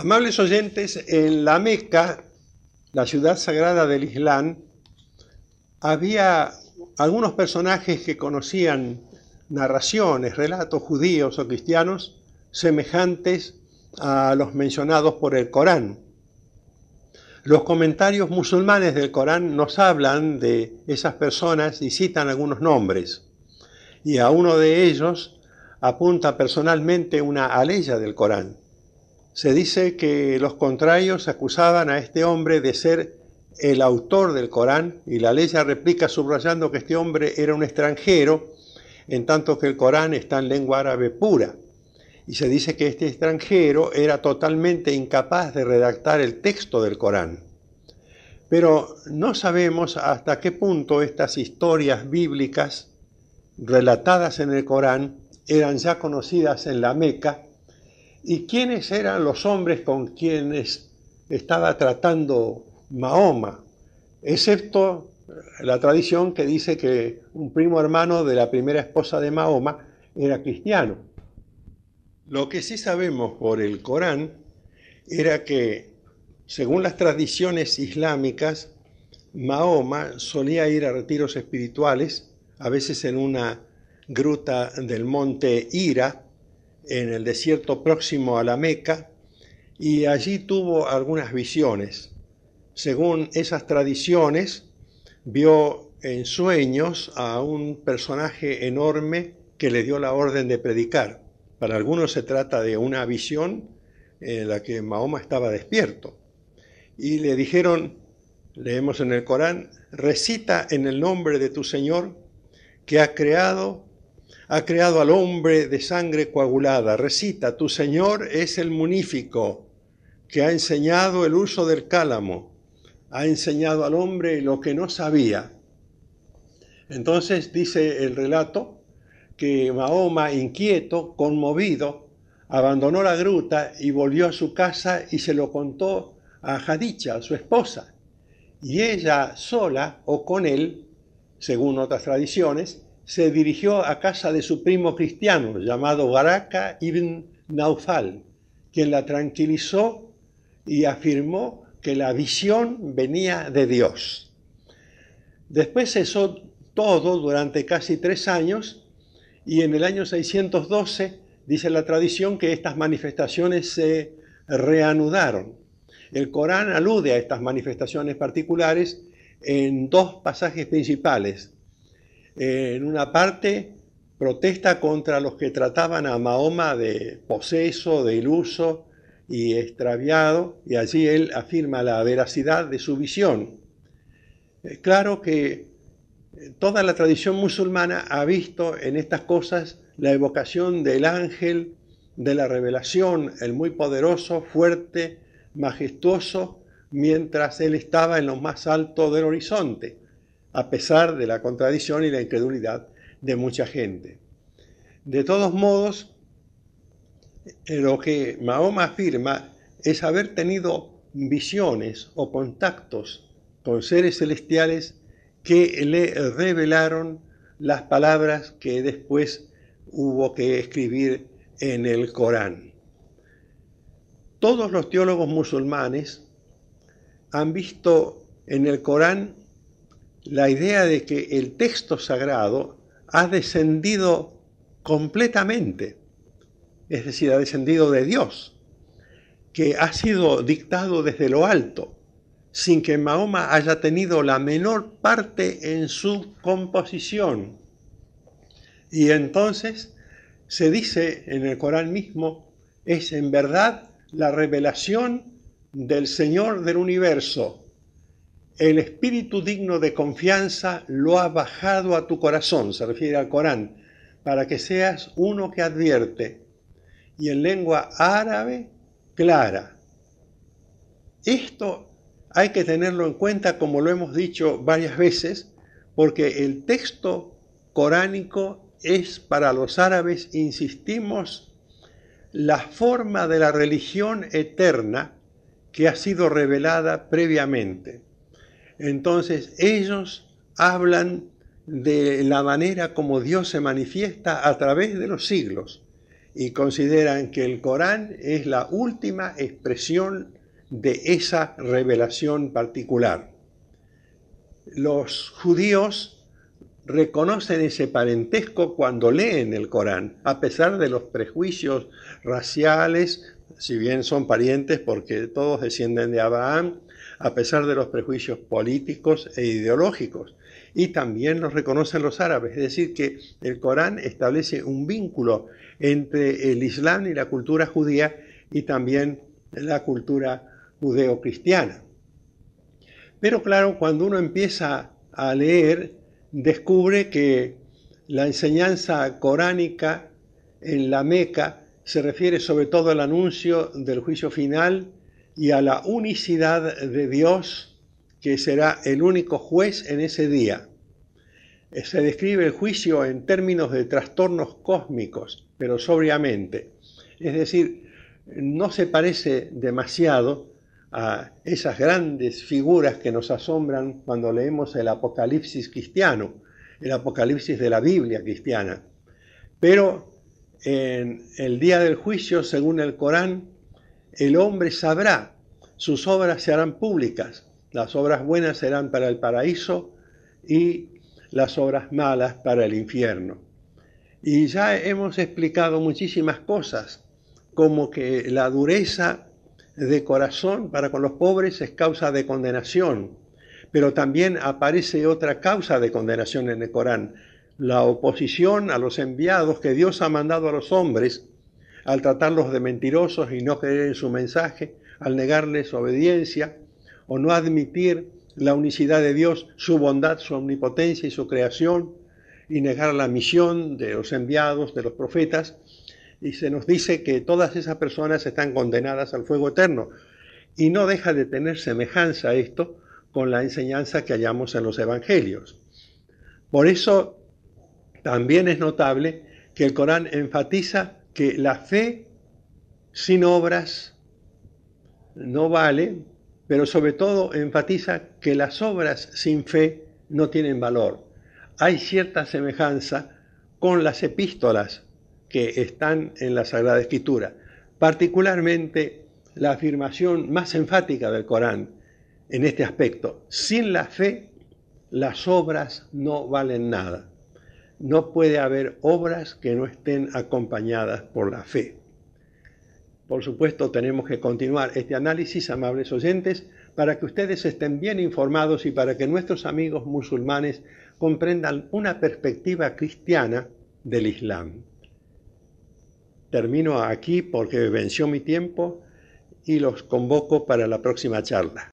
Amables oyentes, en la Meca, la ciudad sagrada del Islam, había algunos personajes que conocían narraciones, relatos judíos o cristianos semejantes a los mencionados por el Corán. Los comentarios musulmanes del Corán nos hablan de esas personas y citan algunos nombres. Y a uno de ellos apunta personalmente una aleya del Corán. Se dice que los contrarios acusaban a este hombre de ser el autor del Corán y la aleya replica subrayando que este hombre era un extranjero, en tanto que el Corán está en lengua árabe pura y se dice que este extranjero era totalmente incapaz de redactar el texto del Corán. Pero no sabemos hasta qué punto estas historias bíblicas relatadas en el Corán eran ya conocidas en la Meca y quiénes eran los hombres con quienes estaba tratando Mahoma, excepto la tradición que dice que un primo hermano de la primera esposa de Mahoma era cristiano. Lo que sí sabemos por el Corán era que, según las tradiciones islámicas, Mahoma solía ir a retiros espirituales, a veces en una gruta del monte Ira, en el desierto próximo a la Meca, y allí tuvo algunas visiones. Según esas tradiciones, vio en sueños a un personaje enorme que le dio la orden de predicar. Para algunos se trata de una visión en la que Mahoma estaba despierto. Y le dijeron, leemos en el Corán, recita en el nombre de tu Señor que ha creado, ha creado al hombre de sangre coagulada. Recita, tu Señor es el munífico que ha enseñado el uso del cálamo, ha enseñado al hombre lo que no sabía. Entonces dice el relato que Mahoma, inquieto, conmovido, abandonó la gruta y volvió a su casa y se lo contó a Hadicha, su esposa. Y ella sola o con él, según otras tradiciones, se dirigió a casa de su primo cristiano llamado Baraka ibn Naufal, quien la tranquilizó y afirmó que la visión venía de Dios. Después cesó todo durante casi tres años y en el año 612 dice la tradición que estas manifestaciones se reanudaron. El Corán alude a estas manifestaciones particulares en dos pasajes principales. En una parte protesta contra los que trataban a Mahoma de poseso, de iluso y extraviado, y allí él afirma la veracidad de su visión. Claro que toda la tradición musulmana ha visto en estas cosas la evocación del ángel de la revelación, el muy poderoso, fuerte, majestuoso, mientras él estaba en lo más alto del horizonte, a pesar de la contradicción y la incredulidad de mucha gente. De todos modos, lo que Mahoma afirma es haber tenido visiones o contactos con seres celestiales que le revelaron las palabras que después hubo que escribir en el Corán. Todos los teólogos musulmanes han visto en el Corán la idea de que el texto sagrado ha descendido completamente, es decir, ha descendido de Dios, que ha sido dictado desde lo alto sin que Mahoma haya tenido la menor parte en su composición. Y entonces se dice en el Corán mismo, es en verdad la revelación del Señor del universo. El espíritu digno de confianza lo ha bajado a tu corazón, se refiere al Corán, para que seas uno que advierte. Y en lengua árabe, clara. Esto hay que tenerlo en cuenta, como lo hemos dicho varias veces, porque el texto coránico es para los árabes, insistimos, la forma de la religión eterna que ha sido revelada previamente. Entonces ellos hablan de la manera como Dios se manifiesta a través de los siglos y consideran que el Corán es la última expresión de esa revelación particular. Los judíos reconocen ese parentesco cuando leen el Corán, a pesar de los prejuicios raciales, si bien son parientes porque todos descienden de Abraham, a pesar de los prejuicios políticos e ideológicos. Y también los reconocen los árabes, es decir, que el Corán establece un vínculo entre el Islam y la cultura judía y también la cultura judeocristiana. Pero claro, cuando uno empieza a leer, descubre que la enseñanza coránica en la Meca se refiere sobre todo al anuncio del juicio final y a la unicidad de Dios, que será el único juez en ese día. Se describe el juicio en términos de trastornos cósmicos, pero sobriamente. Es decir, no se parece demasiado a esas grandes figuras que nos asombran cuando leemos el Apocalipsis cristiano, el Apocalipsis de la Biblia cristiana. Pero en el día del juicio, según el Corán, el hombre sabrá, sus obras se harán públicas, las obras buenas serán para el paraíso y las obras malas para el infierno. Y ya hemos explicado muchísimas cosas, como que la dureza de corazón para con los pobres es causa de condenación, pero también aparece otra causa de condenación en el Corán, la oposición a los enviados que Dios ha mandado a los hombres al tratarlos de mentirosos y no creer en su mensaje, al negarles obediencia o no admitir la unicidad de Dios, su bondad, su omnipotencia y su creación, y negar la misión de los enviados, de los profetas, y se nos dice que todas esas personas están condenadas al fuego eterno. Y no deja de tener semejanza esto con la enseñanza que hallamos en los evangelios. Por eso también es notable que el Corán enfatiza que la fe sin obras no vale, pero sobre todo enfatiza que las obras sin fe no tienen valor. Hay cierta semejanza con las epístolas que están en la Sagrada Escritura, particularmente la afirmación más enfática del Corán en este aspecto. Sin la fe, las obras no valen nada. No puede haber obras que no estén acompañadas por la fe. Por supuesto, tenemos que continuar este análisis, amables oyentes, para que ustedes estén bien informados y para que nuestros amigos musulmanes comprendan una perspectiva cristiana del Islam. Termino aquí porque venció mi tiempo y los convoco para la próxima charla.